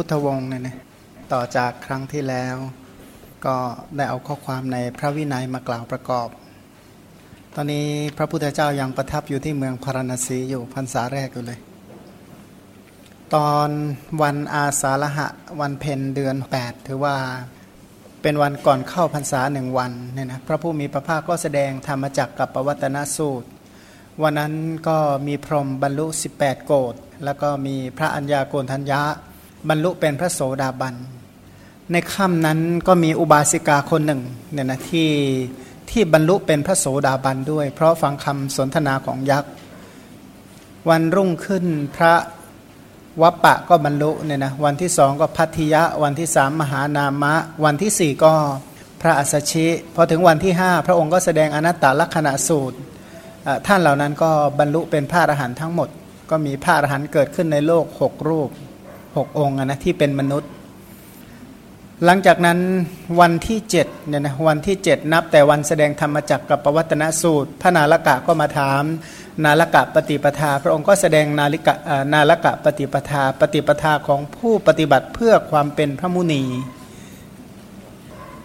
พุทธวงศ์เนี่ยนะต่อจากครั้งที่แล้ว ก็ได้เอาข้อความในพระวินัยมากล่าวประกอบ ตอนนี้พระพุทธเจ้ายังประทับอยู่ที่เมืองพาราณสีอยู่พรรษาแรกอยู่เลย ตอนวันอาสาฬหะวันเพ็ญเดือน 8 ถือว่าเป็นวันก่อนเข้าพรรษาหนึ่งวันเนี่ยนะพระผู้มีพระภาคก็แสดงธรรมจักกับปวัตนสูตร วันนั้นก็มีพรหมบรรลุ 18 โกดแล้วก็มีพระอัญญาโกณทัญญะ บรรลุเป็นพระโสดาบัน ในค่ำนั้นก็มีอุบาสิกาคนหนึ่งเนี่ยนะที่ที่บรรลุเป็นพระโสดาบันด้วย เพราะฟังคำสนทนาของยักษ์ วันรุ่งขึ้นพระวัปปะก็บรรลุเนี่ยนะวันที่สองก็พัทธิยะ วันที่สามมหานามะ วันที่สี่ก็พระอัสชิพอถึงวันที่ห้าพระองค์ก็แสดงอนัตตลักษณะสูตร ท่านเหล่านั้นก็บรรลุเป็นพระอรหันต์ทั้งหมด ก็มีพระอรหันต์เกิดขึ้นในโลกหกรูป หกองค์นะที่เป็นมนุษย์ หลังจากนั้นวันที่เจ็ดเนี่ยนะวันที่เจ็ดนับแต่วันแสดงธรรมจักรกับปวัตนสูตร พระนาลกะก็มาถาม นาลกะปฏิปทา พระองค์ก็แสดงนาลิกะนาลกะปฏิปทา ปฏิปทาของผู้ปฏิบัติเพื่อความเป็นพระมุนี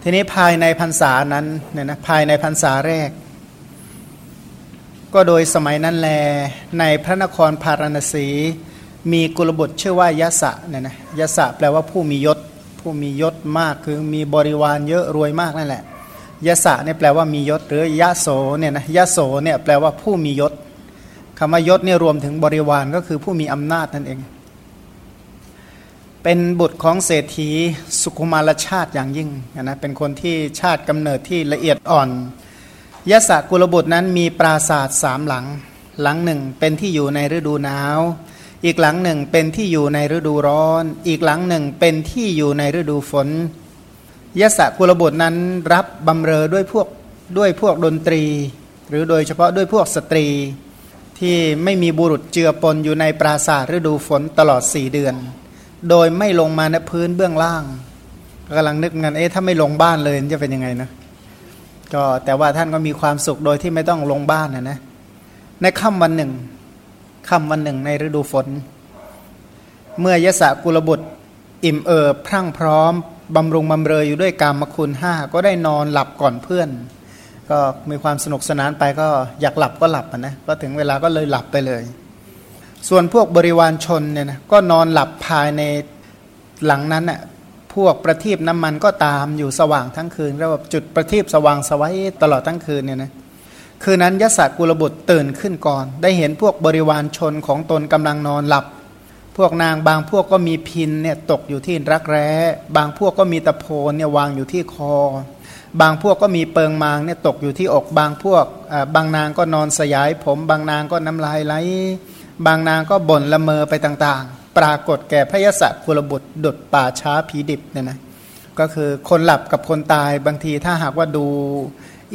ทีนี้ภายในพรรษานั้นเนี่ยนะภายในพรรษาแรกก็โดยสมัยนั้นแลในพระนครพาราณสี มีกุลบุตรชื่อว่ายะสะเนี่ยนะยะสะแปลว่าผู้มียศ ผู้มียศมากคือมีบริวารเยอะรวยมากนั่นแหละยะสะเนี่ยแปลว่ามียศ หรือยะโสเนี่ยนะยะโสเนี่ยแปลว่าผู้มียศคำว่ายศเนี่ยรวมถึงบริวารก็คือผู้มีอำนาจนั่นเอง เป็นบุตรของเศรษฐีสุขุมารชาติอย่างยิ่งนะเป็นคนที่ชาติกำเนิดที่ละเอียดอ่อนยะสะกุลบุตรนั้นมีปราศาสตร์สามหลัง หลังหนึ่งเป็นที่อยู่ในฤดูหนาว อีกหลังหนึ่งเป็นที่อยู่ในฤดูร้อน อีกหลังหนึ่งเป็นที่อยู่ในฤดูฝนยะสะกุลบุตรนั้นรับบำเรอด้วยพวกด้วยพวกดนตรี หรือโดยเฉพาะด้วยพวกสตรีที่ไม่มีบุรุษเจือปนอยู่ในปราสาทฤดูฝนตลอดสี่เดือน โดยไม่ลงมาในพื้นเบื้องล่างกำลังนึกงานเอ๊ะถ้าไม่ลงบ้านเลยจะเป็นยังไงนะก็แต่ว่าท่านก็มีความสุขโดยที่ไม่ต้องลงบ้านนะนะในค่ำวันหนึ่ง ค่ำวันหนึ่งในฤดูฝน เมื่อยะสะกุลบุตร อิ่มเอิบพรั่งพร้อมบำรุงบำเรออยู่ด้วยกามคุณห้าก็ได้นอนหลับก่อนเพื่อน ก็มีความสนุกสนานไปก็อยากหลับก็หลับนะก็ถึงเวลาก็เลยหลับไปเลย ส่วนพวกบริวารชนเนี่ยนะก็นอนหลับภายในหลังนั้นน่ะพวกประทีปน้ำมันก็ตามอยู่สว่างทั้งคืนเรียกว่าจุดประทีปสว่างสวัยตลอดทั้งคืนเนี่ยนะ คืนนั้นยศกุลบุตรตื่นขึ้นก่อน ได้เห็นพวกบริวารชนของตนกำลังนอนหลับ พวกนางบางพวกก็มีพินเนี่ยตกอยู่ที่รักแร้ บางพวกก็มีตะโพนเนี่ยวางอยู่ที่คอ บางพวกก็มีเปิงมางเนี่ยตกอยู่ที่อกบางพวกบางนางก็นอนสยายผม บางนางก็น้ำลายไหล บางนางก็บ่นละเมอไปต่างๆ ปรากฏแก่พระยศกุลบุตรดุดป่าช้าผีดิบเนี่ยนะก็คือคนหลับกับคนตายบางทีถ้าหากว่าดู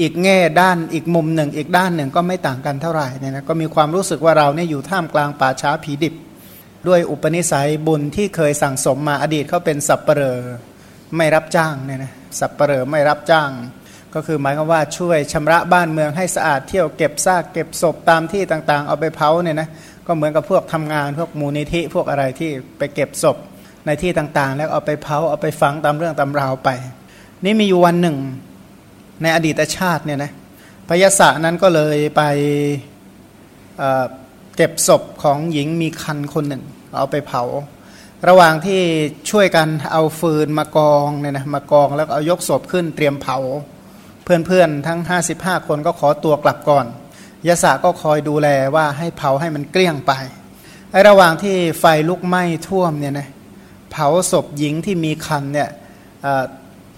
อีกแง่ด้านอีกมุมหนึ่ง อีกด้านหนึ่งก็ไม่ต่างกันเท่าไหร่เนี่ยนะก็มีความรู้สึกว่าเราเนี่ยอยู่ท่ามกลางป่าช้าผีดิบ ด้วยอุปนิสัยบุญที่เคยสั่งสมมาอดีตเขาเป็นสับเปลอไม่รับจ้างเนี่ยนะสับเปลอไม่รับจ้าง ก็คือหมายความว่าช่วยชำระบ้านเมืองให้สะอาดเที่ยวเก็บซากเก็บศพตามที่ต่างๆ เอาไปเผาเนี่ยนะก็เหมือนกับพวกทำงานพวกมูลนิธิพวกอะไรที่ไปเก็บศพในที่ต่างๆ แล้วเอาไปเผาเอาไปฝังตามเรื่องตามราวไป นี่มีอยู่วันหนึ่ง ในอดีตชาติเนี่ยนะพยาศะนั้นก็เลยไปเเก็บศพของหญิงมีคันคนหนึ่ง เอาไปเผา ระหว่างที่ช่วยกันเอาฟืนมากองเนี่ยนะมากองแล้วเอายกศพขึ้นเตรียมเผา เพื่อนๆทั้ง 55 คนก็ขอตัวกลับก่อนยาสะก็คอยดูแลว่าให้เผาให้มันเกลี้ยงไปไอ้ระหว่างที่ไฟลุกไหม้ท่วมเนี่ยนะเผาศพหญิงที่มีคันเนี่ย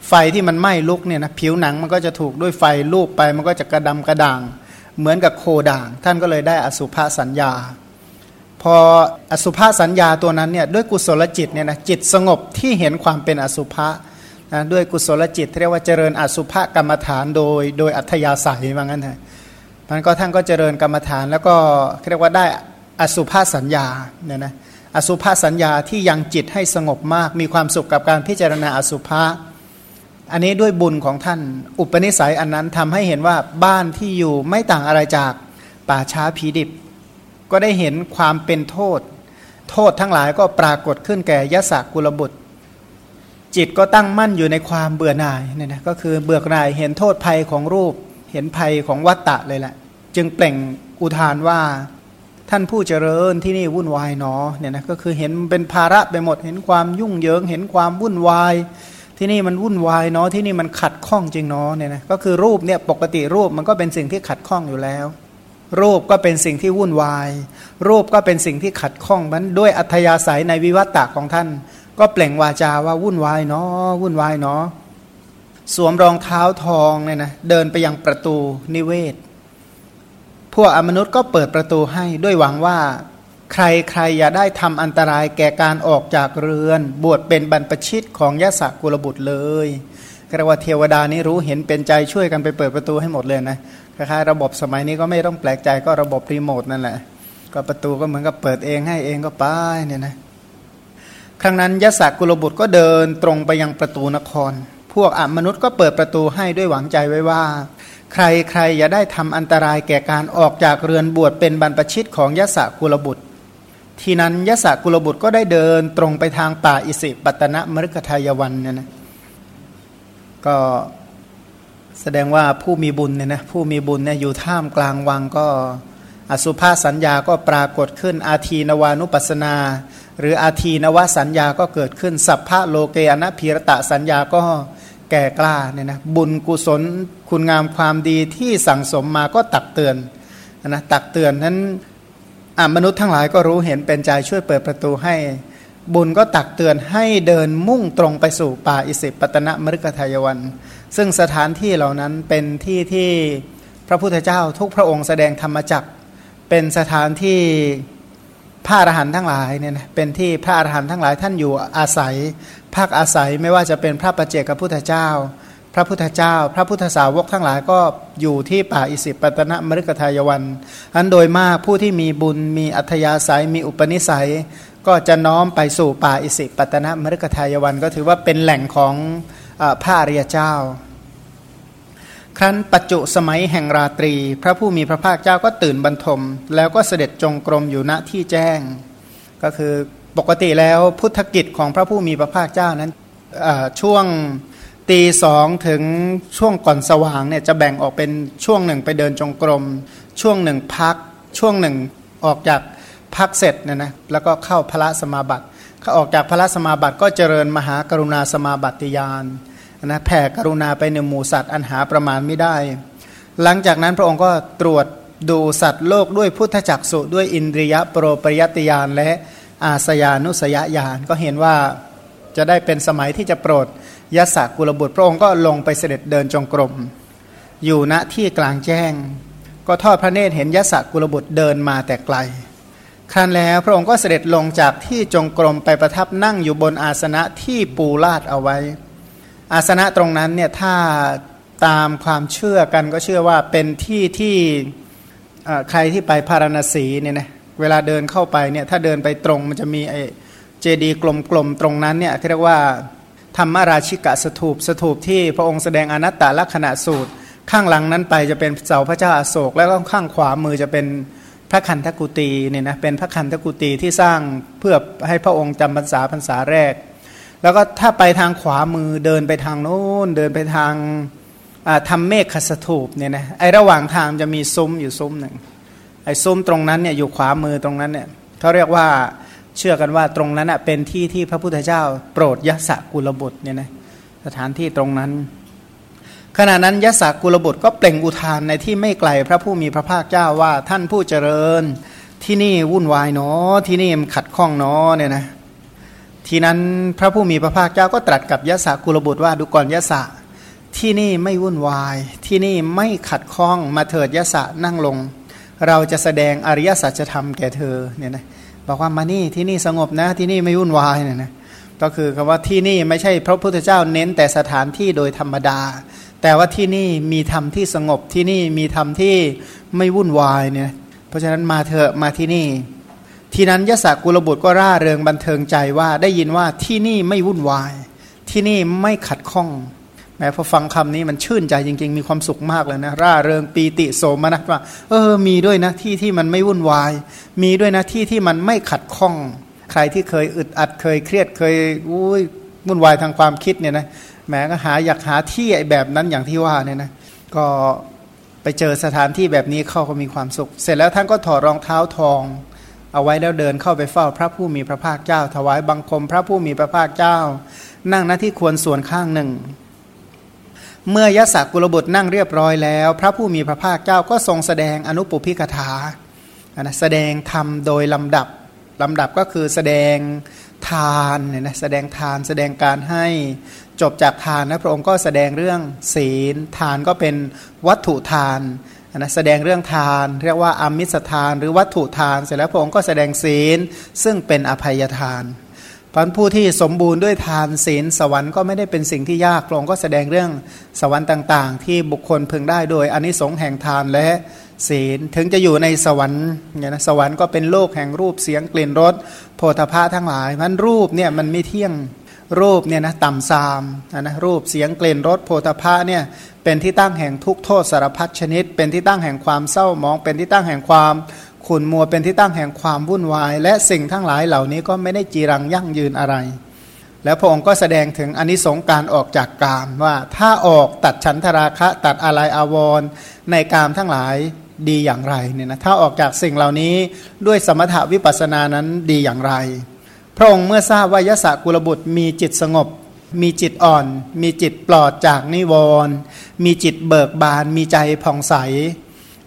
ไฟที่มันไหม้ลุกเนี่ยนะผิวหนังมันก็จะถูกด้วยไฟลูบไปมันก็จะกระดำกระด่าง เหมือนกับโคด่าง ท่านก็เลยได้อสุภาสัญญา พออสุภาสัญญาตัวนั้นเนี่ยด้วยกุศลจิตเนี่ยนะจิตสงบที่เห็นความเป็นอสุภะนะด้วยกุศลจิตเรียกว่าเจริญอสุภกรรมฐานโดยโดยอัธยาศัยว่างั้นเถอะมันก็ท่านก็เจริญกรรมฐานแล้วก็เรียกว่าได้อสุภาสัญญาเนี่ยนะอสุภาสัญญาที่ยังจิตให้สงบมาก มีความสุขกับการพิจารณาอสุภะ อันนี้ด้วยบุญของท่าน อุปนิสัยอันนั้นทำให้เห็นว่าบ้านที่อยู่ไม่ต่างอะไรจากป่าช้าผีดิบ ก็ได้เห็นความเป็นโทษ โทษทั้งหลายก็ปรากฏขึ้นแก่ยศกุลบุตร จิตก็ตั้งมั่นอยู่ในความเบื่อหน่ายเนี่ยนะก็คือเบื่อหน่ายเห็นโทษภัยของรูป เห็นภัยของวัตตะเลยแหละ จึงเปล่งอุทานว่าท่านผู้เจริญที่นี่วุ่นวายเนาะเนี่ยนะก็คือเห็นเป็นภาระไปหมด เห็นความยุ่งเหยิง เห็นความวุ่นวาย ที่นี่มันวุ่นวายเนาะที่นี่มันขัดข้องจริงเนาะเนี่ยนะก็คือรูปเนี่ยปกติรูปมันก็เป็นสิ่งที่ขัดข้องอยู่แล้ว รูปก็เป็นสิ่งที่วุ่นวาย รูปก็เป็นสิ่งที่ขัดข้องมันด้วยอัธยาศัยในวิวัตตะของท่าน ก็เปล่งวาจาว่าวุ่นวายเนาะวุ่นวายเนาะสวมรองเท้าทองเนี่ยนะเดินไปยังประตูนิเวศ พวกอมนุษย์ก็เปิดประตูให้ด้วยหวังว่า ใครใครอย่าได้ทำอันตรายแก่การออกจากเรือน บวชเป็นบรรพชิตของยะสกุลบุตรเลยกระว่าเทวดานี้รู้เห็นเป็นใจช่วยกันไปเปิดประตูให้หมดเลยนะคล้ายๆระบบสมัยนี้ก็ไม่ต้องแปลกใจก็ระบบรีโมทนั่นแหละ ก็ประตูก็เหมือนกับเปิดเองให้เองก็ไปเนี่ยนะครั้งนั้นยะสกุลบุตรก็เดินตรงไปยังประตูนคร พวกอมนุษย์ก็เปิดประตูให้ด้วยหวังใจไว้ว่า ใครใครอย่าได้ทำอันตรายแก่การออกจากเรือนบวชเป็นบรรพชิตของยะสะกุลบุตร ทีนั้นยะสะกุลบุตรก็ได้เดินตรงไปทางป่าอิสิปตนะมฤคทายวันเนี่ยนะก็แสดงว่าผู้มีบุญเนี่ยนะผู้มีบุญเนี่ยอยู่ท่ามกลางวังก็อสุภาสัญญาก็ปรากฏขึ้นอาทีนวานุปัสนา หรืออาทีนวสัญญาก็เกิดขึ้น สัพพะโลเกอนะพีรตะสัญญาก็แก่กล้าเนี่ยนะบุญกุศลคุณงามความดีที่สั่งสมมาก็ตักเตือนนะตักเตือนนั้น มนุษย์ทั้งหลายก็รู้เห็นเป็นใจช่วยเปิดประตูให้ บุญก็ตักเตือนให้เดินมุ่งตรงไปสู่ป่าอิสิปตนะมฤคทายวัน ซึ่งสถานที่เหล่านั้นเป็นที่ที่พระพุทธเจ้าทุกพระองค์แสดงธรรมจักเป็นสถานที่พระอรหันต์ทั้งหลายเนี่ยนะเป็นที่พระอรหันต์ทั้งหลายท่านอยู่อาศัยพักอาศัยไม่ว่าจะเป็นพระประเจกับพุทธเจ้า พระพุทธเจ้า พระพุทธสาวกทั้งหลายก็อยู่ที่ป่าอิสิปตนมฤคทายวันอันโดยมากผู้ที่มีบุญมีอัธยาศัยมีอุปนิสัย ก็จะน้อมไปสู่ป่าอิสิปตนมฤคทายวันก็ถือว่าเป็นแหล่งของพระอริยเจ้า ครั้นปัจจุสมัยแห่งราตรี พระผู้มีพระภาคเจ้าก็ตื่นบรรทม แล้วก็เสด็จจงกรมอยู่ณที่แจ้ง ก็คือปกติแล้วพุทธกิจของพระผู้มีพระภาคเจ้านั้นช่วง ตีสองถึงช่วงก่อนสว่างเนี่ยจะแบ่งออกเป็นช่วงหนึ่งไปเดินจงกรม ช่วงหนึ่งพัก ช่วงหนึ่งออกจากพักเสร็จเนี่ยนะแล้วก็เข้าพระสมาบัติเขาออกจากพระสมาบัติก็เจริญมหากรุณาสมาบัติยานนะแผ่กรุณาไปในหมู่สัตว์อันหาประมาณไม่ได้ หลังจากนั้นพระองค์ก็ตรวจดูสัตว์โลกด้วยพุทธจักสุด้วยอินทรียะโปรปริยติยานและอาสยานุสยญาณก็เห็นว่าจะได้เป็นสมัยที่จะโปรด ยศกุลบุตรพระองค์ก็ลงไปเสด็จเดินจงกรม อยู่ณที่กลางแจ้ง ก็ทอดพระเนตรเห็นยศกุลบุตรเดินมาแต่ไกล ครั้นแล้วพระองค์ก็เสด็จลงจากที่จงกรมไปประทับนั่งอยู่บนอาสนะที่ปูลาดเอาไว้ อาสนะตรงนั้นเนี่ยถ้าตามความเชื่อกันก็เชื่อว่าเป็นที่ที่ใครที่ไปพาราณสีเนี่ยนะเวลาเดินเข้าไปเนี่ยถ้าเดินไปตรงมันจะมีไอเจดีย์กลมๆตรงนั้นเนี่ยเรียกว่า ธรรมราชิกะสถูปสถูปที่พระองค์แสดงอนัตตลักษณะสูตร ข้างหลังนั้นไปจะเป็นเสาพระเจ้าอาโศก แล้วก็ข้างขวามือจะเป็นพระคันธกุตีเนี่ยนะเป็นพระคันธกุตีที่สร้างเพื่อให้พระองค์จำพรรษาพรรษาแรก แล้วก็ถ้าไปทางขวามือเดินไปทางโน้นเดินไปทางทำเมฆคสถูปเนี่ยนะไอระหว่างทางจะมีซุ้มอยู่ซุ้มหนึ่งไอ้ซุ้มตรงนั้นเนี่ยอยู่ขวามือตรงนั้นเนี่ยเขาเรียกว่า เชื่อกันว่าตรงนั้นเป็นที่ที่พระพุทธเจ้า โปรดยศกุลบุตรเนี่ยนะสถานที่ตรงนั้น ขณะนั้นยศกุลบุตรก็เปล่งอุทานในที่ไม่ไกลพระผู้มีพระภาคเจ้าว่าท่านผู้เจริญ ที่นี่วุ่นวายเนาะที่นี่มันขัดข้องเนาะเนี่ยนะทีนั้นพระผู้มีพระภาคเจ้าก็ตรัสกับยศกุลบุตรว่าดูก่อนยศที่นี่ไม่วุ่นวาย ที่นี่ไม่ขัดข้องมาเถิดยศนั่งลง เราจะแสดงอริยสัจธรรมแก่เธอเนี่ยนะ บอกว่ามานี่ที่นี่สงบนะที่นี่ไม่วุ่นวายเนี่ยนะก็คือคำว่าที่นี่ไม่ใช่พระพุทธเจ้าเน้นแต่สถานที่โดยธรรมดา แต่ว่าที่นี่มีธรรมที่สงบที่นี่มีธรรมที่ไม่วุ่นวายเนี่ยเพราะฉะนั้นมาเถอะมาที่นี่ ทีนั้นยศกุลบุตรก็ร่าเริงบันเทิงใจว่าได้ยินว่าที่นี่ไม่วุ่นวาย ที่นี่ไม่ขัดข้อง แม้พอฟังคำนี้มันชื่นใจจริง ๆ มีความสุขมากเลยนะ ร่าเริงปีติโสมนัสว่า เออ มีด้วยนะที่ที่มันไม่วุ่นวาย มีด้วยนะที่ที่มันไม่ขัดข้อง ใครที่เคยอึดอัดเคยเครียดเคยอุ้ยวุ่นวายทางความคิดเนี่ยนะแหมก็หาอยากหาที่ไอ้แบบนั้นอย่างที่ว่าเนี่ยนะก็ไปเจอสถานที่แบบนี้เข้าก็มีความสุข เสร็จแล้วท่านก็ถอดรองเท้าทอง เอาไว้แล้วเดินเข้าไปเฝ้าพระผู้มีพระภาคเจ้า ถวายบังคม พระผู้มีพระภาคเจ้า นั่งหน้าที่ควรส่วนข้างหนึ่ง เมื่อยศกุลบุตรนั่งเรียบร้อยแล้ว พระผู้มีพระภาคเจ้าก็ทรงแสดงอนุปุพิกถานะแสดงธรรมโดยลำดับลำดับก็คือแสดงทานเนี่ยนะแสดงทานแสดงการให้จบจากทานนะพระองค์ก็แสดงเรื่องศีลทานก็เป็นวัตถุทานนะแสดงเรื่องทาน เรียกว่าอามิสทาน หรือวัตถุทาน เสร็จแล้วพระองค์ก็แสดงศีลซึ่งเป็นอภัยทาน พันผู้ที่สมบูรณ์ด้วยทานศีลสวรรค์ก็ไม่ได้เป็นสิ่งที่ยากพระองค์ก็แสดงเรื่องสวรรค์ต่าง ๆ ที่บุคคลพึงได้โดยอนนิสงส์แห่งทานและศีลถึงจะอยู่ในสวรรค์เนี่ยนะสวรรค์ก็เป็นโลกแห่งรูปเสียงกลิ่นรสโพธาภาทั้งหลายมันรูปเนี่ยมันไม่เที่ยงรูปเนี่ยนะต่ำซามนะรูปเสียงกลิ่นรสโพธาภะเนี่ยเป็นที่ตั้งแห่งทุกโทษสารพัดชนิด เป็นที่ตั้งแห่งความเศร้ามอง เป็นที่ตั้งแห่งความ ขุนมัวเป็นที่ตั้งแห่งความวุ่นวาย และสิ่งทั้งหลายเหล่านี้ก็ไม่ได้จีรังยั่งยืนอะไร แล้วพระองค์ก็แสดงถึงอนิสงส์การออกจากกามว่าถ้าออกตัดฉันทราคะตัดอะไรอาวรในกามทั้งหลายดีอย่างไรเนี่ยนะถ้าออกจากสิ่งเหล่านี้ด้วยสมถวิปัสสนานั้นดีอย่างไร พระองค์เมื่อทราบว่ายศกุลบุตรมีจิตสงบ มีจิตอ่อน มีจิตปลอดจากนิวรณ์มีจิตเบิกบาน มีใจผ่องใส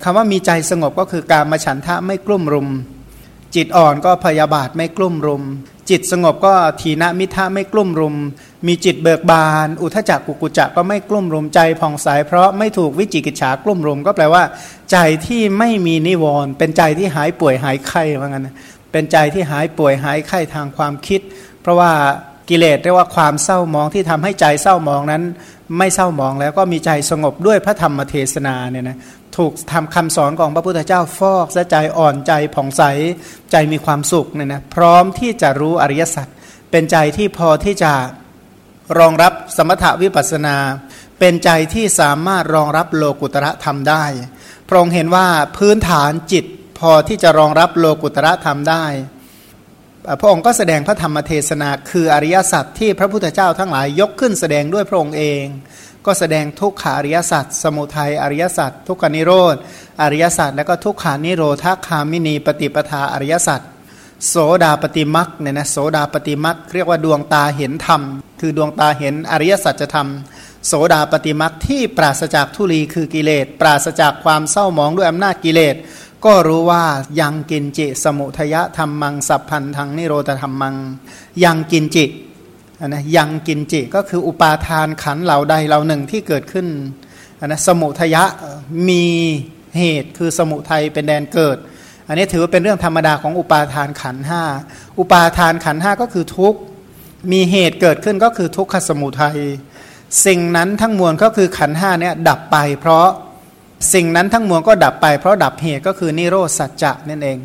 คำว่ามีใจสงบก็คือการมาฉันทะไม่กลุ่มรุม จิตอ่อนก็พยาบาทไม่กลุ่มรุม จิตสงบก็ทีนมิทะไม่กลุ่มรุม มีจิตเบิกบาน อุทจักกุกุจักก็ไม่กลุ่มรุมใจผ่องใสเพราะไม่ถูกวิจิกิจฉากลุ่มรุม ก็แปลว่า ใจที่ไม่มีนิวรณ์เป็นใจที่หายป่วยหายไข้ว่างั้นเป็นใจที่หายป่วยหายไข้ทางความคิด เพราะว่ากิเลสเรียกว่าความเศร้ามองที่ทำให้ใจเศร้ามองนั้น ไม่เศร้ามองแล้วก็มีใจสงบด้วยพระธรรมเทศนาเนี่ยนะ ถูกทำคำสอนของพระพุทธเจ้าฟอกใจอ่อนใจผ่องใสใจมีความสุขเนี่ยนะพร้อมที่จะรู้อริยสัจเป็นใจที่พอที่จะรองรับสมถวิปัสนา เป็นใจที่สามารถรองรับโลกุตระธรรมได้ พระองค์เห็นว่าพื้นฐานจิตพอที่จะรองรับโลกุตระธรรมได้พระองค์ก็แสดงพระธรรมเทศนาคืออริยสัจที่พระพุทธเจ้าทั้งหลายยกขึ้นแสดงด้วยพระองค์เอง ก็แสดงทุกขาริยสัจสมุทัยอริยสัจทุกขานิโรธอริยสัจแล้วก็ทุกขานิโรธคามินีปฏิปทาอริยสัจโสดาปฏิมักเนี่ยนะโสดาปฏิมักเรียกว่าดวงตาเห็นธรรม คือดวงตาเห็นอริยสัจธรรม โสดาปฏิมักที่ปราศจากทุลีคือกิเลส ปราศจากความเศร้าหมองด้วยอำนาจกิเลส ก็รู้ว่ายังกินจิ สมุทยะธรรมังสัพพันธังนิโรธธรรมัง ยังกินจิ นะยังกินจิก็คืออุปาทานขันเหล่าใดเหล่าหนึ่งที่เกิดขึ้นนะสมุทยะมีเหตุคือสมุทัยเป็นแดนเกิด อันนี้ถือว่าเป็นเรื่องธรรมดาของอุปาทานขันห้าอุปาทานขันห้าก็คือทุกมีเหตุเกิดขึ้นก็คือทุกขสมุทัยสิ่งนั้นทั้งมวลก็คือขันห้าเนี่ยดับไป เพราะสิ่งนั้นทั้งมวลก็ดับไป เพราะดับเหตุก็คือนิโรธสัจจะนั่นเอง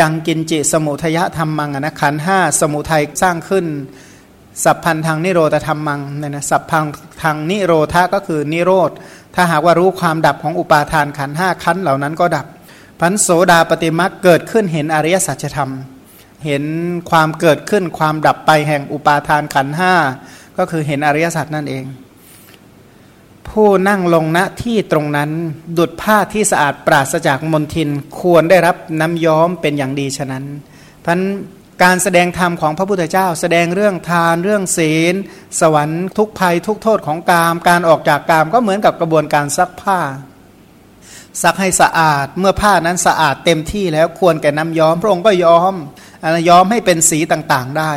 ยังกินจิสมุทยะธรรมังนะขันห้าสมุทัยสร้างขึ้น สัพพันทางนิโรธธรรมังเนี่ยนะสัพพังทางนิโรธาก็คือนิโรธ ถ้าหากว่ารู้ความดับของอุปาทานขันห้าขันเหล่านั้นก็ดับพันโสดาปฏิมักเกิดขึ้นเห็นอริยสัจธรรม เห็นความเกิดขึ้นความดับไปแห่งอุปาทานขันห้าก็คือเห็นอริยสัจนั่นเอง ผู้นั่งลงณที่ตรงนั้นดุดผ้าที่สะอาดปราศจากมลทินควรได้รับน้ำย้อมเป็นอย่างดีฉะนั้นพัน การแสดงธรรมของพระพุทธเจ้า แสดงเรื่องทานเรื่องศีล สวรรค์ทุกภัยทุกโทษของกาม การออกจากกามก็เหมือนกับกระบวนการซักผ้า ซักให้สะอาดเมื่อผ้านั้นสะอาดเต็มที่แล้วควรแก่น้ำย้อม พระองค์ก็ย้อมย้อมให้เป็นสีต่างๆได้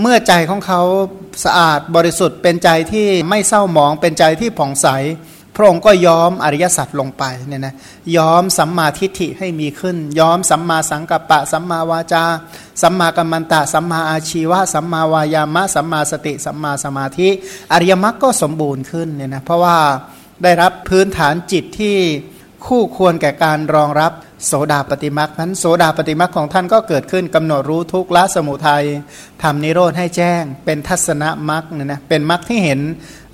เมื่อใจของเขาสะอาดบริสุทธิ์เป็นใจที่ไม่เศร้าหมองเป็นใจที่ผ่องใส พระองค์ก็ย้อมอริยสัจลงไปเนี่ยนะย้อมสัมมาทิฏฐิให้มีขึ้น ย้อมสัมมาสังกัปปะ สัมมาวาจา สัมมากัมมันตะ สัมมาอาชีวะ สัมมาวายามะ สัมมาสติ สัมมาสมาธิ อริยมรรคก็สมบูรณ์ขึ้นเนี่ยนะเพราะว่าได้รับพื้นฐานจิตที่คู่ควรแก่การรองรับโสดาปฏิมักนั้นโสดาปฏิมักของท่านก็เกิดขึ้นกำหนดรู้ทุกละสมุทัยทำนิโรธให้แจ้ง เป็นทัศนมักเนี่ยนะเป็นมักที่เห็น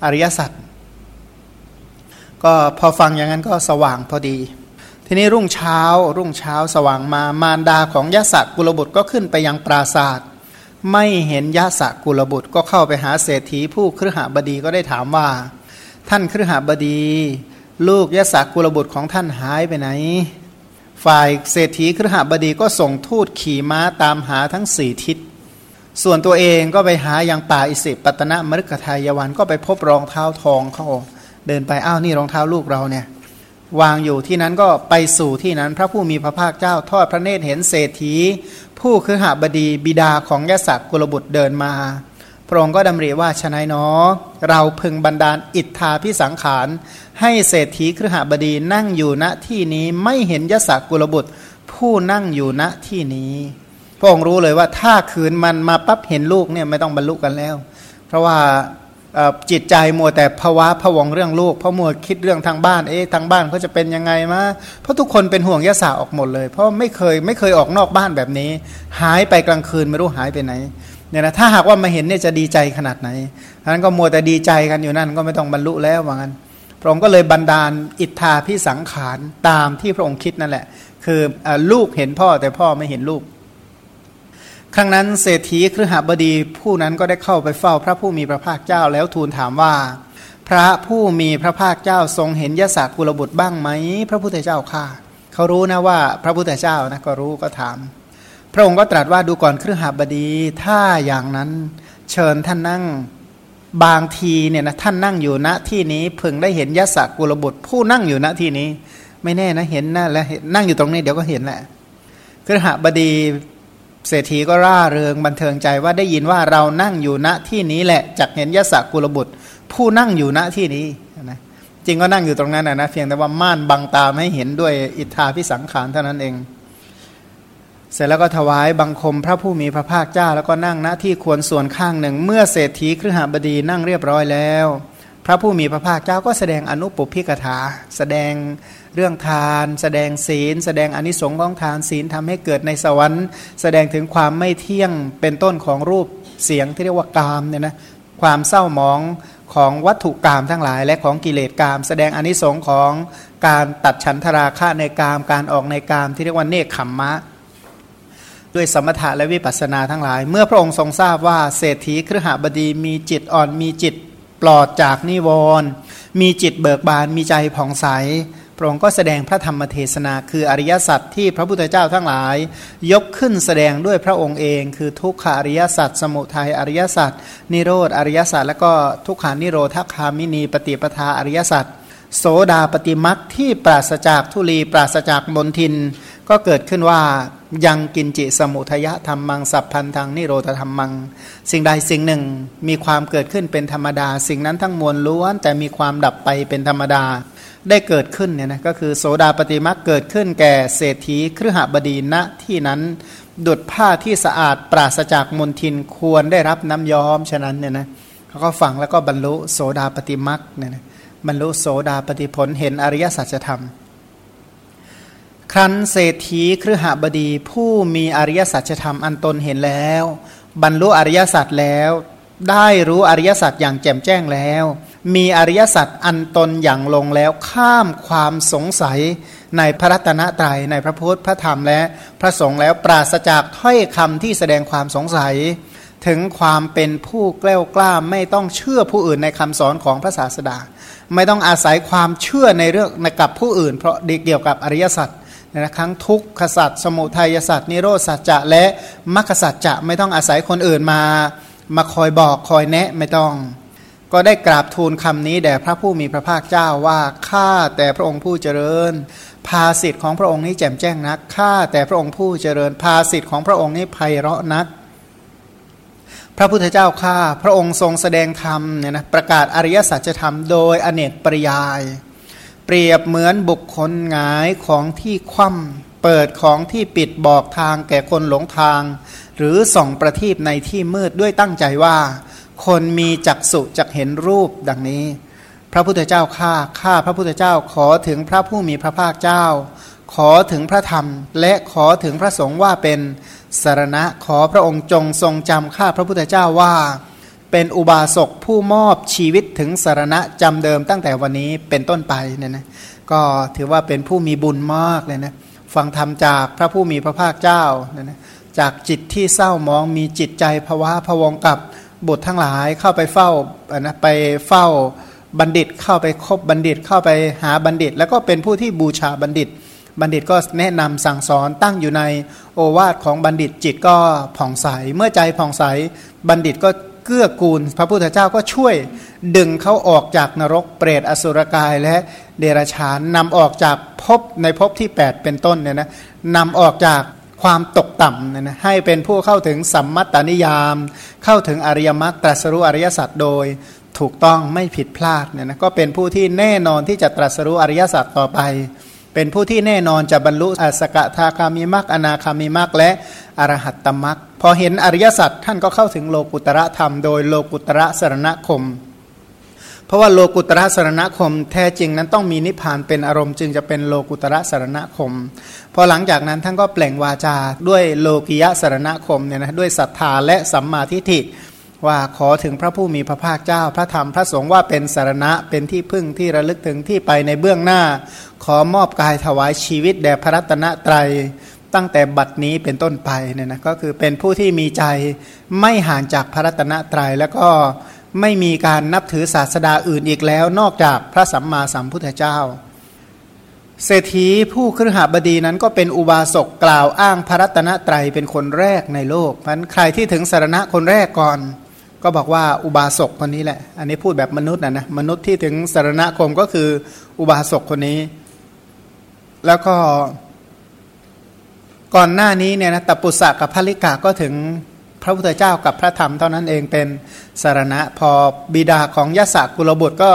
อริยสัจ ก็พอฟังอย่างนั้นก็สว่างพอดี ทีนี้รุ่งเช้ารุ่งเช้าสว่างมามารดาของยะสะกุลบุตรก็ขึ้นไปยังปราศาสตร์ไม่เห็นยะสะกุลบุตรก็เข้าไปหาเศรษฐีผู้ครหบดีก็ได้ถามว่า ท่านครหบดี ลูกยะสะกุลบุตรของท่านหายไปไหน ฝ่ายเศรษฐีครหบดีก็ส่งทูตขี่ม้าตามหาทั้งสี่ทิศ ส่วนตัวเองก็ไปหาอย่างป่าอิสิปตนะมฤคทายวันก็ไปพบรองเท้าทองเขา เดินไปอ้าวนี่รองเท้าลูกเราเนี่ยวางอยู่ที่นั้นก็ไปสู่ที่นั้นพระผู้มีพระภาคเจ้าทอดพระเนตรเห็นเศรษฐี ผู้คือหาบดีบิดาของยศักกุลบุตรเดินมาพระองค์ก็ดำริว่าชนายเนอ เราพึงบันดาลอิทธาพิสังขาร ให้เศรษฐีครหบดีนั่งอยู่ณที่นี้ไม่เห็นยศักกุลบุตร ผู้นั่งอยู่ณที่นี้ พระองค์รู้เลยว่าถ้าคืนมันมาปั๊บเห็นลูกเนี่ยไม่ต้องบรรลุกันแล้ว เพราะว่า จิตใจมัวแต่ภาวะผวงเรื่องลูกเพราะมัวคิดเรื่องทางบ้านเอ๊ะทางบ้านเขาจะเป็นยังไงมาเพราะทุกคนเป็นห่วงยะสาออกหมดเลย เพราะไม่เคยไม่เคยออกนอกบ้านแบบนี้ หายไปกลางคืนไม่รู้หายไปไหนเนี่ยนะถ้าหากว่ามาเห็นเนี่ยจะดีใจขนาดไหนฉะนั้นก็มัวแต่ดีใจกันอยู่นั่นก็ไม่ต้องบรรลุแล้วว่างั้นพระองค์ก็เลยบันดาลอิทธาพิสังขารตามที่พระองค์คิดนั่นแหละ คืออลูกเห็นพ่อแต่พ่อไม่เห็นลูก ครั้งนั้นเศรษฐีครหบดีผู้นั้นก็ได้เข้าไปเฝ้าพระผู้มีพระภาคเจ้าแล้วทูลถามว่า พระผู้มีพระภาคเจ้าทรงเห็นยศกุลบุตรบ้างไหม พระพุทธเจ้าค่ะ เขารู้นะว่าพระพุทธเจ้านะก็รู้ก็ถาม พระองค์ก็ตรัสว่าดูก่อนครหบดีถ้าอย่างนั้นเชิญท่านนั่งบางทีเนี่ยนะท่านนั่งอยู่ณที่นี้เพิ่งได้เห็นยศกุลบุตร ผู้นั่งอยู่ณที่นี้ ไม่แน่นะเห็นนะแล้วนั่งอยู่ตรงนี้เดี๋ยวก็เห็นแหละครหบดี เศรษฐีก็ร่าเริงบันเทิงใจว่าได้ยินว่าเรานั่งอยู่ณที่นี้แหละจักเห็นยศกุลบุตร ผู้นั่งอยู่ณที่นี้นะจริงก็นั่งอยู่ตรงนั้นนะเพียงแต่ว่าม่านบังตาไม่เห็นด้วยอิทธาพิสังขารเท่านั้นเอง เสร็จแล้วก็ถวายบังคมพระผู้มีพระภาคเจ้า แล้วก็นั่งณที่ควรส่วนข้างหนึ่ง เมื่อเศรษฐีครหบดีนั่งเรียบร้อยแล้ว พระผู้มีพระภาคเจ้าก็แสดงอนุปปิกถา แสดง เรื่องทาน แสดงศีล แสดงอนิสงค์ของทานศีลทำให้เกิดในสวรรค์ แสดงถึงความไม่เที่ยงเป็นต้นของรูปเสียงที่เรียกว่ากามเนี่ยนะความเศร้าหมองของวัตถุกรรมทั้งหลาย และของกิเลสกรรมแสดงอนิสงค์ของการตัดฉันทราคะในกาม การออกในกามที่เรียกว่าเนคขมมะ ด้วยสมถะและวิปัสสนาทั้งหลาย เมื่อพระองค์ทรงทราบว่าเศรษฐีครหบดีมีจิตอ่อนมีจิตปลอดจากนิวรณ์มีจิตเบิกบานมีใจผ่องใส พระองค์ก็แสดงพระธรรมเทศนาคืออริยสัจที่พระพุทธเจ้าทั้งหลาย ยกขึ้นแสดงด้วยพระองค์เอง คือทุกขาอริยสัจสมุทัยอริยสัจนิโรธอริยสัจแล้วก็ทุกขานิโรธคามินีปฏิปทาอริยสัจโสดาปฏิมักที่ปราศจากทุลีปราศจากมนทิน ก็เกิดขึ้นว่ายังกินจิสมุทยะธรรมังสัพพันธังนิโรธธรรมัง สิ่งใดสิ่งหนึ่งมีความเกิดขึ้นเป็นธรรมดา สิ่งนั้นทั้งมวลล้วนแต่มีความดับไปเป็นธรรมดา ได้เกิดขึ้นเนี่ยนะก็คือโสดาปฏิมักเกิดขึ้นแก่เศรษฐีครหบดีณที่นั้นดุดผ้าที่สะอาดปราศจากมลทินควรได้รับน้ำย้อมฉะนั้นเนี่ยนะเขาก็ฟังแล้วก็บรรลุโสดาปฏิมักเนี่ยนะบรรลุโสดาปฏิผลเห็นอริยสัจธรรม ครั้นเศรษฐีครหบดีผู้มีอริยสัจธรรมอันตนเห็นแล้ว บรรลุอริยสัจแล้ว ได้รู้อริยสัจอย่างแจ่มแจ้งแล้วมีอริยสัจอันตนอย่างลงแล้วข้ามความสงสัยในพระรัตนตรยัยในพระพุทธพระธรรมและพระสงฆ์แล้วปราศจากถ้อยคำที่แสดงความสงสัย ถึงความเป็นผู้กล้ากล้าไม่ต้องเชื่อผู้อื่นในคำสอนของพระศาสดา ไม่ต้องอาศัยความเชื่อในเรื่องในกับผู้อื่น เพราะเกี่ยวกับอริยสัจนะครั้งทุกขสัจสมุทัยสัจนิโรธสัจจะและมรรคสัจจะไม่ต้องอาศัยคนอื่นมา มาคอยบอกคอยแนะไม่ต้อง ก็ได้กราบทูลคำนี้แด่พระผู้มีพระภาคเจ้าว่าข้าแต่พระองค์ผู้เจริญ ภาสิทธิ์ของพระองค์นี้แจ่มแจ้งนักข้าแต่พระองค์ผู้เจริญ ภาสิทธิ์ของพระองค์นี้ไพเราะนัก พระพุทธเจ้าข้าพระองค์ทรงแสดงธรรมเนี่ยนะประกาศอริยสัจธรรมโดยอเนกปริยาย เปรียบเหมือนบุคคลหงายของที่คว่ำเปิดของที่ปิดบอกทางแก่คนหลงทาง หรือส่องประทีปในที่มืดด้วยตั้งใจว่า คนมีจักสุจักเห็นรูปดังนี้ พระพุทธเจ้าข้าข้าพระพุทธเจ้าขอถึงพระผู้มีพระภาคเจ้า ขอถึงพระธรรม และขอถึงพระสงฆ์ว่าเป็นสารณะขอพระองค์จงทรงจำข้าพระพุทธเจ้าว่า เป็นอุบาสกผู้มอบชีวิตถึงสารณะจำเดิมตั้งแต่วันนี้เป็นต้นไปเนี่ยนะก็ถือว่าเป็นผู้มีบุญมากเลยนะฟังธรรมจากพระผู้มีพระภาคเจ้านะจากจิตที่เศร้ามองมีจิตใจภาวะพวงกับ บุตรทั้งหลายเข้าไปเฝ้านะไปเฝ้าบัณฑิตเข้าไปคบบัณฑิตเข้าไปหาบัณฑิต แล้วก็เป็นผู้ที่บูชาบัณฑิต บัณฑิตก็แนะนำสั่งสอนตั้งอยู่ในโอวาทของบัณฑิตจิตก็ผ่องใส เมื่อใจผ่องใส บัณฑิตก็เกื้อกูล พระพุทธเจ้าก็ช่วยดึงเขาออกจากนรกเปรตอสุรกายและเดรัจฉานนำออกจากภพในภพที่ 8 เป็นต้นเนี่ยนะนำออกจาก ความตกต่ำเนี่ยนะให้เป็นผู้เข้าถึงสัมมัตตนิยาม เข้าถึงอริยมรรคตรัสรู้อริยสัจโดยถูกต้องไม่ผิดพลาดเนี่ยนะก็เป็นผู้ที่แน่นอนที่จะตรัสรู้อริยสัจต่อไป เป็นผู้ที่แน่นอนจะบรรลุอสกทาคามิมักอนาคามิมักและอรหัตตมักพอเห็นอริยสัจท่านก็เข้าถึงโลกุตระธรรม โดยโลกุตระสรณคม เพราะว่าโลกุตระสรณคม แท้จริงนั้นต้องมีนิพพานเป็นอารมณ์จึงจะเป็นโลกุตระสรณคม พอหลังจากนั้นท่านก็เปล่งวาจาด้วยโลกิยะสรณคมเนี่ยนะด้วยศรัทธาและสัมมาทิฏฐิว่าขอถึงพระผู้มีพระภาคเจ้า พระธรรมพระสงฆ์ว่าเป็นสารณะเป็นที่พึ่งที่ระลึกถึงที่ไปในเบื้องหน้า ขอมอบกายถวายชีวิตแด่พระรัตนตรัยตั้งแต่บัดนี้เป็นต้นไปเนี่ยนะก็คือเป็นผู้ที่มีใจไม่ห่างจากพระรัตนตรัยแล้วก็ ไม่มีการนับถือศาสดาอื่นอีกแล้ว นอกจากพระสัมมาสัมพุทธเจ้า เศรษฐีผู้ครหบดีนั้นก็เป็นอุบาสกกล่าวอ้างพระรัตนตรัยเป็นคนแรกในโลกเพราะใครที่ถึงสารณะคนแรกก่อน ก็บอกว่าอุบาสกคนนี้แหละ อันนี้พูดแบบมนุษย์นะนะมนุษย์ที่ถึงสารณคมก็คืออุบาสกคนนี้ แล้วก็ก่อนหน้านี้เนี่ยนะตปุสะกับพระลิกาก็ถึง พระพุทธเจ้ากับพระธรรมเท่านั้นเองเป็นสารณะพอบิดาของยศกุลบุตรก็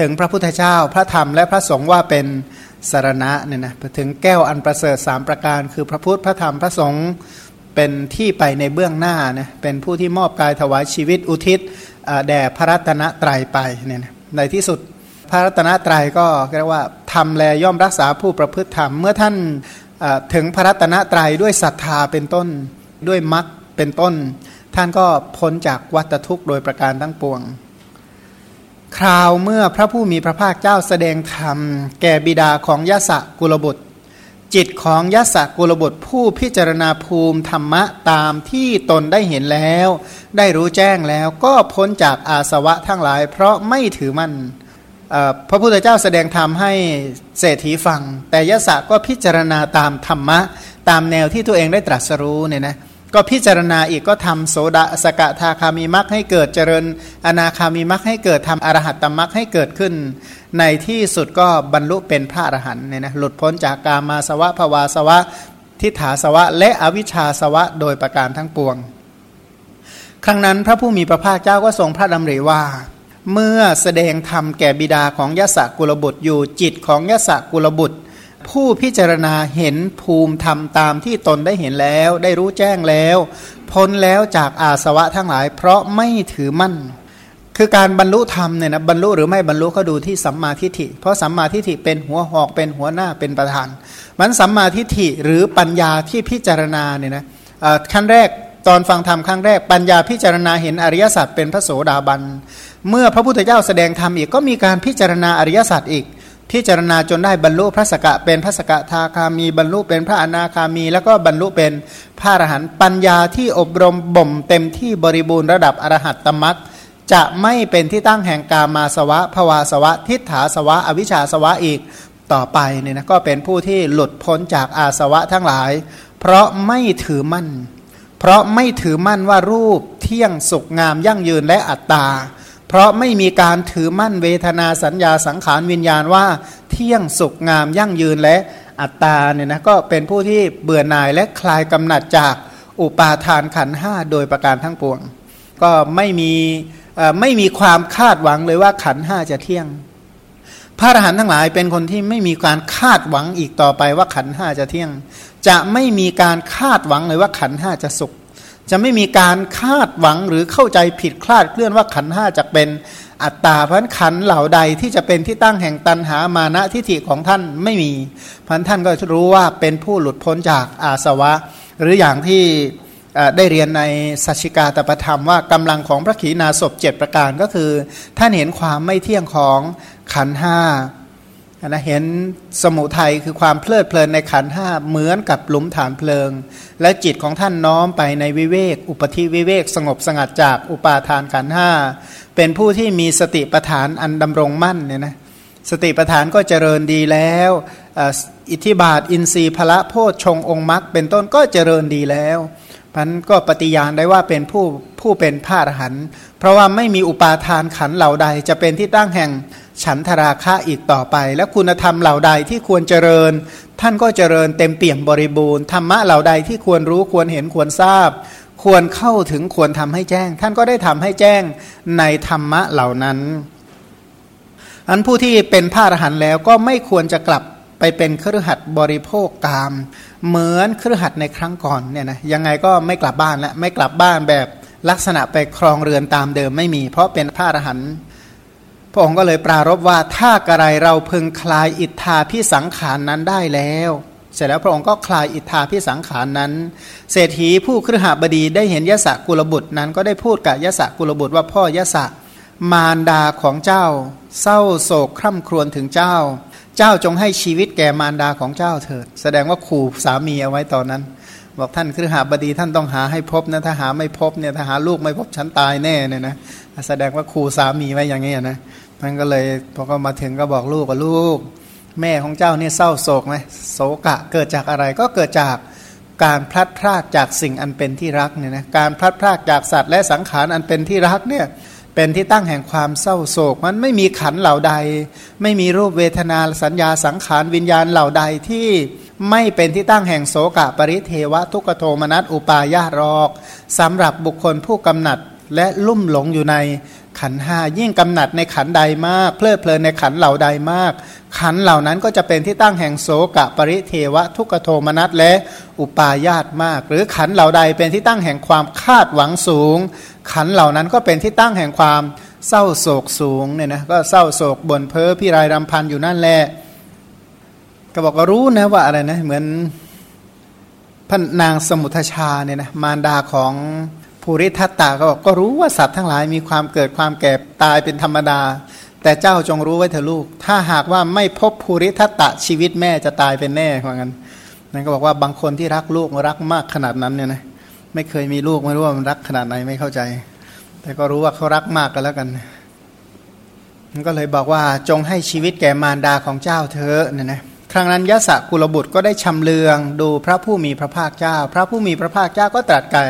ถึงพระพุทธเจ้าพระธรรมและพระสงฆ์ว่าเป็นสารณะเนี่ยนะถึงแก้วอันประเสริฐสามประการ คือพระพุทธพระธรรมพระสงฆ์เป็นที่ไปในเบื้องหน้านะเป็นผู้ที่มอบกายถวายชีวิตอุทิศแด่พระรัตนตรัยไปเนี่ยในที่สุดพระรัตนตรัยก็เรียกว่าทำแลย่อมรักษาผู้ประพฤติธรรม เมื่อท่านถึงพระรัตนตรัยด้วยศรัทธาเป็นต้นด้วยมรรค เป็นต้น ท่านก็พ้นจากวัฏทุกข์โดยประการทั้งปวง คราวเมื่อพระผู้มีพระภาคเจ้าแสดงธรรม แก่บิดาของยะสะกุลบุตร จิตของยศกุลบุตรผู้พิจารณาภูมิธรรมะตามที่ตนได้เห็นแล้ว ได้รู้แจ้งแล้วก็พ้นจากอาสวะทั้งหลาย เพราะไม่ถือมั่นพระพุทธเจ้าแสดงธรรมให้เศรษฐีฟัง แต่ยศก็พิจารณาตามธรรมะ ตามแนวที่ตัวเองได้ตรัสรู้เนี่ยนะ ก็พิจารณาอีกก็ทำโสดาสกทาคามีมักให้เกิดเจริญ อนาคามีมักให้เกิดทำอรหัตตมักให้เกิดขึ้น ในที่สุดก็บรรลุเป็นพระอรหันต์เนี่ยนะหลุดพ้นจากกามาสวะภวาสวะ ทิฏฐาสวะ และอวิชชาสวะโดยประการทั้งปวง ครั้งนั้นพระผู้มีพระภาคเจ้าก็ทรงพระดำริว่า เมื่อแสดงธรรมแก่บิดาของยศกุลบุตรอยู่จิตของยศกุลบุตร ผู้พิจารณาเห็นภูมิธรรมตามที่ตนได้เห็นแล้ว ได้รู้แจ้งแล้ว พ้นแล้วจากอาสวะทั้งหลาย เพราะไม่ถือมั่น คือการบรรลุธรรมเนี่ยนะบรรลุหรือไม่บรรลุก็ดูที่สัมมาทิฏฐิ เพราะสัมมาทิฏฐิเป็นหัวหอกเป็นหัวหน้าเป็นประธาน มันสัมมาทิฏฐิหรือปัญญาที่พิจารณาเนี่ยนะขั้นแรกตอนฟังธรรมครั้งแรกปัญญาพิจารณาเห็นอริยสัจเป็นพระโสดาบัน เมื่อพระพุทธเจ้าแสดงธรรมอีกก็มีการพิจารณาอริยสัจอีก พิจารณาจนได้บรรลุพระสกะเป็นพระสกทาคามีบรรลุเป็นพระอนาคามี แล้วก็บรรลุเป็นพระอรหันต์ปัญญาที่อบรมบ่มเต็มที่บริบูรณ์ระดับอรหัตตมัตจะไม่เป็นที่ตั้งแห่งกามาสวะภวาสวะ ทิฏฐาสวะ อวิชชาสวะอีกต่อไปเนี่ยนะก็เป็นผู้ที่หลุดพ้นจากอาสวะทั้งหลาย เพราะไม่ถือมั่น เพราะไม่ถือมั่นว่ารูปเที่ยงสุขงามยั่งยืนและอัตตา เพราะไม่มีการถือมั่นเวทนาสัญญาสังขารวิญญาณว่า เที่ยงสุขงามยั่งยืนและอัตตาเนี่ยนะก็เป็นผู้ที่เบื่อหน่ายและคลายกำหนัดจากอุปาทานขันห้าโดยประการทั้งปวง ก็ไม่มีไม่มีความคาดหวังเลยว่าขันห้าจะเที่ยง พระอรหันต์ทั้งหลายเป็นคนที่ไม่มีการคาดหวังอีกต่อไปว่าขันห้าจะเที่ยง จะไม่มีการคาดหวังเลยว่าขันห้าจะสุข จะไม่มีการคาดหวังหรือเข้าใจผิดคลาดเคลื่อนว่าขันห้าจะเป็นอัตตาเพราะขันเหล่าใดที่จะเป็นที่ตั้งแห่งตันหามานะทิฏฐิของท่านไม่มีพันท่านก็รู้ว่าเป็นผู้หลุดพ้นจากอาสวะ หรืออย่างที่ได้เรียนในสัชิกาตประธรรมว่ากำลังของพระขีณาสพเจ็ดประการก็คือ ท่านเห็นความไม่เที่ยงของขันห้า นะเห็นสมุทัยคือความเพลิดเพลินในขันห้าเหมือนกับหลุมฐานเพลิง และจิตของท่านน้อมไปในวิเวก อุปธิวิเวกสงบสงัดจากอุปาทานขันห้าเป็นผู้ที่มีสติปัฏฐานอันดำรงมั่นเนี่ยนะสติปัฏฐานก็เจริญดีแล้วอิทธิบาทอินทรีย์พละโพชฌงองค์มรรคเป็นต้นก็เจริญดีแล้วพันก็ปฏิญาณได้ว่าเป็นผู้ผู้เป็นพระอรหันต์เพราะว่าไม่มีอุปาทานขันเหล่าใดจะเป็นที่ตั้งแห่ง ฉันทราคะอีกต่อไป และคุณธรรมเหล่าใดที่ควรเจริญ ท่านก็เจริญเต็มเปี่ยมบริบูรณ์ธรรมะเหล่าใดที่ควรรู้ควรเห็นควรทราบ ควรเข้าถึงควรทำให้แจ้ง ท่านก็ได้ทำให้แจ้งในธรรมะเหล่านั้น อันผู้ที่เป็นพระอรหันต์แล้วก็ไม่ควรจะกลับไปเป็นเครือขัดบริโภคกาม เหมือนเครือขัดในครั้งก่อนเนี่ยนะยังไงก็ไม่กลับบ้านและไม่กลับบ้านแบบลักษณะไปครองเรือนตามเดิมไม่มี เพราะเป็นพระอรหันต์ พระองค์ก็เลยปรารบว่าถ้ากระไรเราพึงคลายอิทธาพิสังขารนนั้นได้แล้ว เสร็จแล้วพระองค์ก็คลายอิทธาพิสังขารนนั้น เศรษฐีผู้ครหบดีได้เห็นยศกุลบุตรนั้นก็ได้พูดกับยศกุลบุตรว่าพ่อยศมารดาของเจ้า เศร้าโศกคร่ำครวญถึงเจ้า เจ้าจงให้ชีวิตแก่มารดาของเจ้าเถิด แสดงว่าขู่สามีเอาไว้ตอนนั้น บอกท่านคือหาบดีท่านต้องหาให้พบนะถ้าหาไม่พบเนี่ยถ้าหาลูกไม่พบฉันตายแน่เนี่ยนะแสดงว่าขู่สามีไว้อย่างนี้นะท่านก็เลยพอก็มาถึงก็บอกลูกว่าลูก แม่ของเจ้าเนี่ยเศร้าโศกไหมโศกะเกิดจากอะไรก็เกิดจากการพลัดพรากจากสิ่งอันเป็นที่รักเนี่ยนะการพลัดพรากจากสัตว์และสังขารอันเป็นที่รักเนี่ย เป็นที่ตั้งแห่งความเศร้าโศก มันไม่มีขันเหล่าใด ไม่มีรูปเวทนาสัญญาสังขารวิญญาณเหล่าใดที่ไม่เป็นที่ตั้งแห่งโศกะปริเทวะทุกโทมนัสอุปายาตรอกสำหรับบุคคลผู้กำหนัดและลุ่มหลงอยู่ในขันห้ายิ่งกำหนัดในขันใดมาก เพลิดเพลินในขันเหล่าใดมาก ขันเหล่านั้นก็จะเป็นที่ตั้งแห่งโสกะปริเทวะ ทุกโทมนัสและอุปาญาตมาก หรือขันเหล่าใดเป็นที่ตั้งแห่งความคาดหวังสูง ขันเหล่านั้นก็เป็นที่ตั้งแห่งความเศร้าโศกสูงเนี่ยนะก็เศร้าโศกบ่นเพ้อพี่รายรำพันอยู่นั่นแหละก็บอกก็รู้นะว่าอะไรนะเหมือนพระนางสมุทชาเนี่ยนะมารดาของภูริทัตตาก็บอกก็รู้ว่าสัตว์ทั้งหลายมีความเกิดความแก่ตายเป็นธรรมดา แต่เจ้าจงรู้ไว้เถอะลูก ถ้าหากว่าไม่พบภูริทัตตะชีวิตแม่จะตายเป็นแน่เหมือนกันนั่นก็บอกว่าบางคนที่รักลูกรักมากขนาดนั้นเนี่ยนะ ไม่เคยมีลูกไม่รู้ว่ามันรักขนาดไหนไม่เข้าใจ แต่ก็รู้ว่าเขารักมากกันแล้วกันมันก็เลยบอกว่าจงให้ชีวิตแก่มารดาของเจ้าเธอเนี่ยนะครั้งนั้นยะสะกุลบุตรก็ได้ชำเลืองดูพระผู้มีพระภาคเจ้า พระผู้มีพระภาคเจ้าก็ตรัสแก่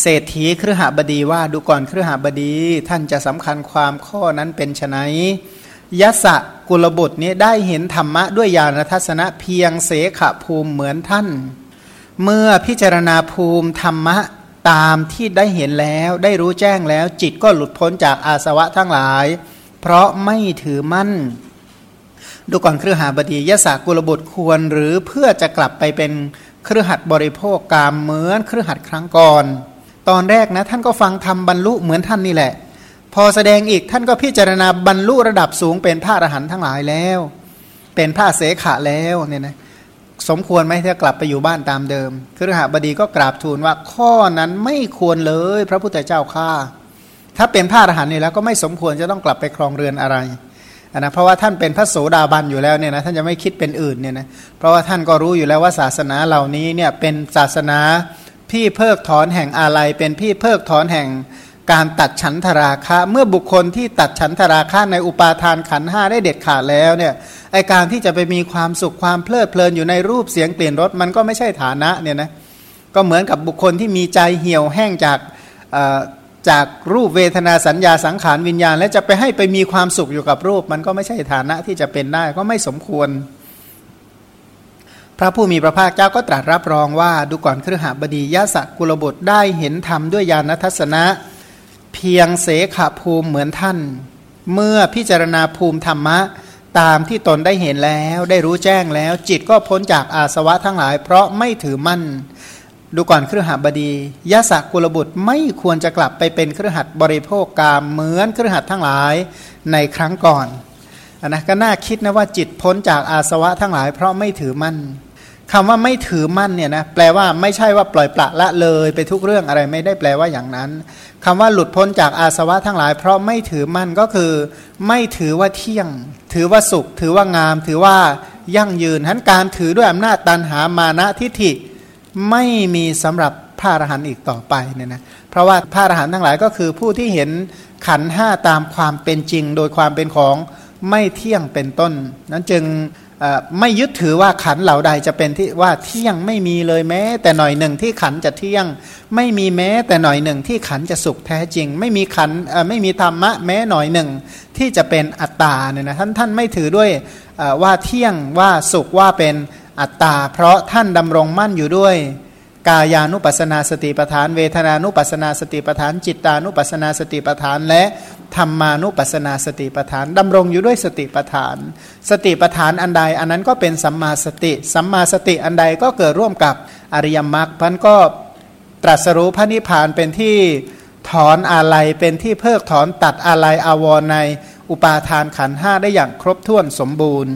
เศรษฐีเครือหบดีว่าดูก่อนเครือหบดี ท่านจะสำคัญความข้อนั้นเป็นไนยะสะกุลบุตรนี้ได้เห็นธรรมะด้วยญาณทัศนะเพียงเสขภูมิเหมือนท่าน เมื่อพิจารณาภูมิธรรมะตามที่ได้เห็นแล้วได้รู้แจ้งแล้ว จิตก็หลุดพ้นจากอาสวะทั้งหลาย เพราะไม่ถือมั่น ดูก่อนเครือหาบดียะสะกุลบุตรควรหรือเพื่อจะกลับไปเป็นเครือหัดบริโภคกามเหมือนเครือหัดครั้งก่อน ตอนแรกนะท่านก็ฟังทำบรรลุเหมือนท่านนี่แหละ พอแสดงอีกท่านก็พิจารณาบรรลุระดับสูงเป็นพระอรหันต์ทั้งหลายแล้ว เป็นพระเสขะแล้วเนี่ยนะ สมควรไหมที่จะกลับไปอยู่บ้านตามเดิมคือหาบดีก็กราบทูลว่าข้อนั้นไม่ควรเลย พระพุทธเจ้าข้าถ้าเป็นพระอรหันต์นี่แล้วก็ไม่สมควรจะต้องกลับไปครองเรือนอะไรนะเพราะว่าท่านเป็นพระโสดาบันอยู่แล้วเนี่ยนะท่านจะไม่คิดเป็นอื่นเนี่ยนะเพราะว่าท่านก็รู้อยู่แล้วว่าศาสนาเหล่านี้เนี่ยเป็นศาสนาพี่เพิกถอนแห่งอะไรเป็นพี่เพิกถอนแห่ง การตัดฉันทราคะ เมื่อบุคคลที่ตัดฉันทราคะในอุปาทานขันห้าได้เด็ดขาดแล้วเนี่ยไอการที่จะไปมีความสุขความเพลิดเพลินอยู่ในรูปเสียงเปลี่ยนรสมันก็ไม่ใช่ฐานะเนี่ยนะก็เหมือนกับบุคคลที่มีใจเหี่ยวแห้งจากจากรูปเวทนาสัญญาสังขารวิญญาณ และจะไปให้ไปมีความสุขอยู่กับรูป มันก็ไม่ใช่ฐานะที่จะเป็นได้ก็ไม่สมควร พระผู้มีพระภาคเจ้าก็ตรัสรับรองว่าดูก่อนครหบดียะสกุลบุตรได้เห็นธรรมด้วยญาณทัศนะ เพียงเสขภูมิเหมือนท่าน เมื่อพิจารณาภูมิธรรมะ ตามที่ตนได้เห็นแล้วได้รู้แจ้งแล้ว จิตก็พ้นจากอาสวะทั้งหลาย เพราะไม่ถือมั่น ดูก่อนเครือหบดียะสกุลบุตรไม่ควรจะกลับไปเป็นเครือหัดบริโภคกามเหมือนเครือหัดทั้งหลายในครั้งก่อนอนนะก็น่าคิดนะว่าจิตพ้นจากอาสวะทั้งหลาย เพราะไม่ถือมั่น คำว่าไม่ถือมั่นเนี่ยนะแปลว่าไม่ใช่ว่าปล่อยปละละเลยไปทุกเรื่องอะไรไม่ได้แปลว่าอย่างนั้นคำว่าหลุดพ้นจากอาสวะทั้งหลาย เพราะไม่ถือมั่นก็คือ ไม่ถือว่าเที่ยง ถือว่าสุข ถือว่างาม ถือว่ายั่งยืนทั้นการถือด้วยอำนาจตันหามานะทิฏฐิไม่มีสำหรับพระอรหันต์อีกต่อไปเนี่ยนะเพราะว่าพระอรหันต์ทั้งหลายก็คือผู้ที่เห็นขันห้าตามความเป็นจริง โดยความเป็นของไม่เที่ยงเป็นต้น นั้นจึง ไม่ยึดถือว่าขันเหล่าใดจะเป็นที่ว่าเที่ยงไม่มีเลยแม้ แต่หน่อยหนึ่งที่ขันจะเที่ยง ไม่มีแม้ แต่หน่อยหนึ่งที่ขันจะสุขแท้จริง ไม่มีขันไม่มีธรรมะแม้หน่อยหนึ่งที่จะเป็นอัตตาเนี่ยนะท่านท่านไม่ถือด้วยว่าเที่ยงว่าสุขว่าเป็นอัตตา เพราะท่านดำรงมั่นอยู่ด้วยกายานุปัสนาสติปทาน เวทนานุปัสนาสติปทาน จิตานุปัสนาสติปทานและ ธรรมานุปัสนาสติปทาน ดำรงอยู่ด้วยสติปทาน สติปทานอันใด อันนั้นก็เป็นสัมมาสติ สัมมาสติอันใดก็เกิดร่วมกับอริยมรรคพันก็ตรัสรู้พระนิพพานเป็นที่ถอนอะไรเป็นที่เพิกถอนตัดอะไรอาวรในอุปาทานขันห้าได้อย่างครบถ้วนสมบูรณ์